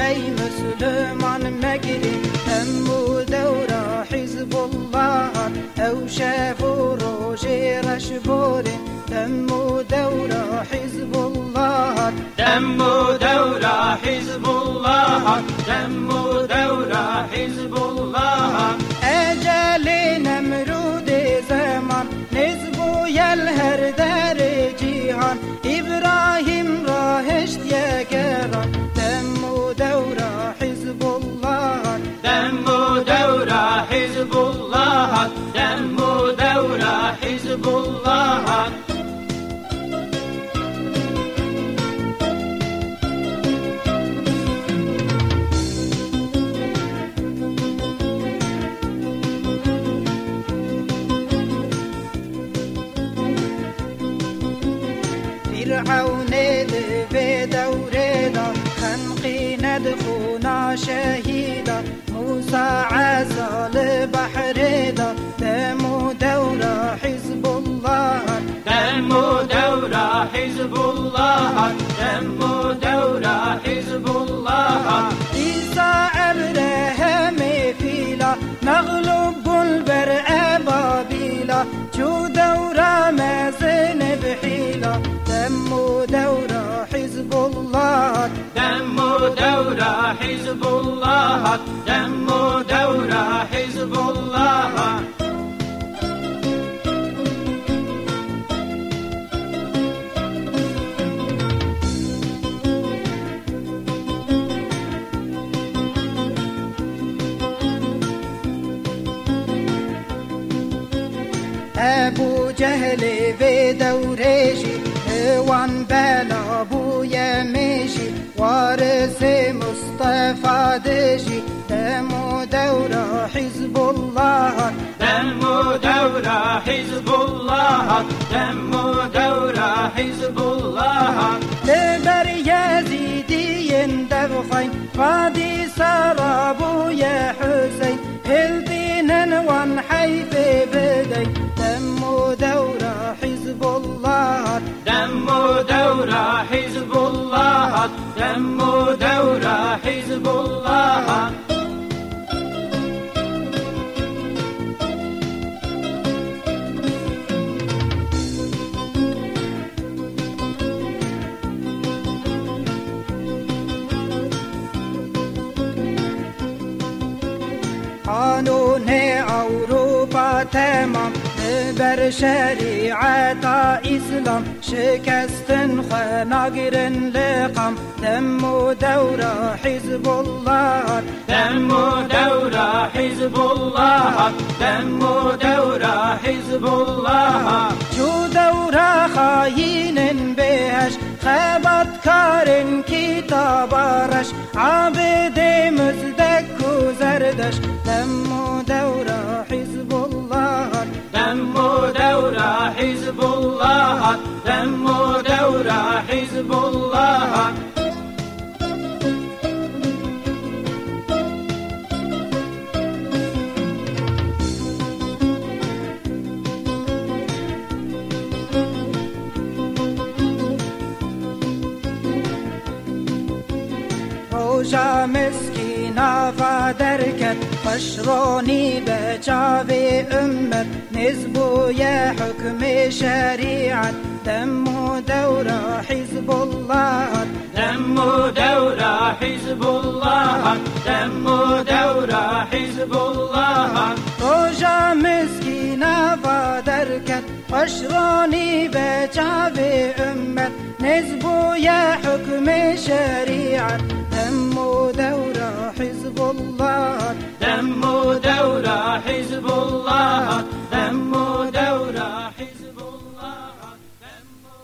كلمي مسلمان مجري همو دورة حزب الله أو شافوا روجي رشبوري دورة حزب الله دورة حزب الله دمو دورة حزب الله فرعون ذي دوريدا خنقي ندخونا شهيدا. موسى عزى البحر دا دمو دورة حزب الله. دمو دورة حزب الله. دمو دورة حزب at demu devra Hizbullah'a. Ebu Cehli ve devreşi Hevan bela bu yemişi Varisi Mustafa deşi. دمو دورة حزب الله. دمو دورة حزب الله. دمو دورة حزب الله. لبر يزيدي دبخين فادي سرابو يا حسين. هلدينا وان حيف بدي دمو دورة حزب الله. دمو دورة حزب الله. دمو دورة حزب الله. قانون أوروبا تمام بر شريعة إسلام شكست خناقر لقم دمو دورة حزب الله دمو دورة حزب الله دمو دورة حزب الله شو دورة خاين بهش خبت كارن كتاب رش دم و دوره حزب الله روزا مسکی مسكينة فدركت فشروني بجابي أمت نزبو يا حكم شريعة دمو دورة حزب الله. دمو دورة حزب الله دمو دورة نوا درکن اشرانی به جعبه امت نزبوی حکم شریعت دم و دوره حزب الله دم و دوره حزب الله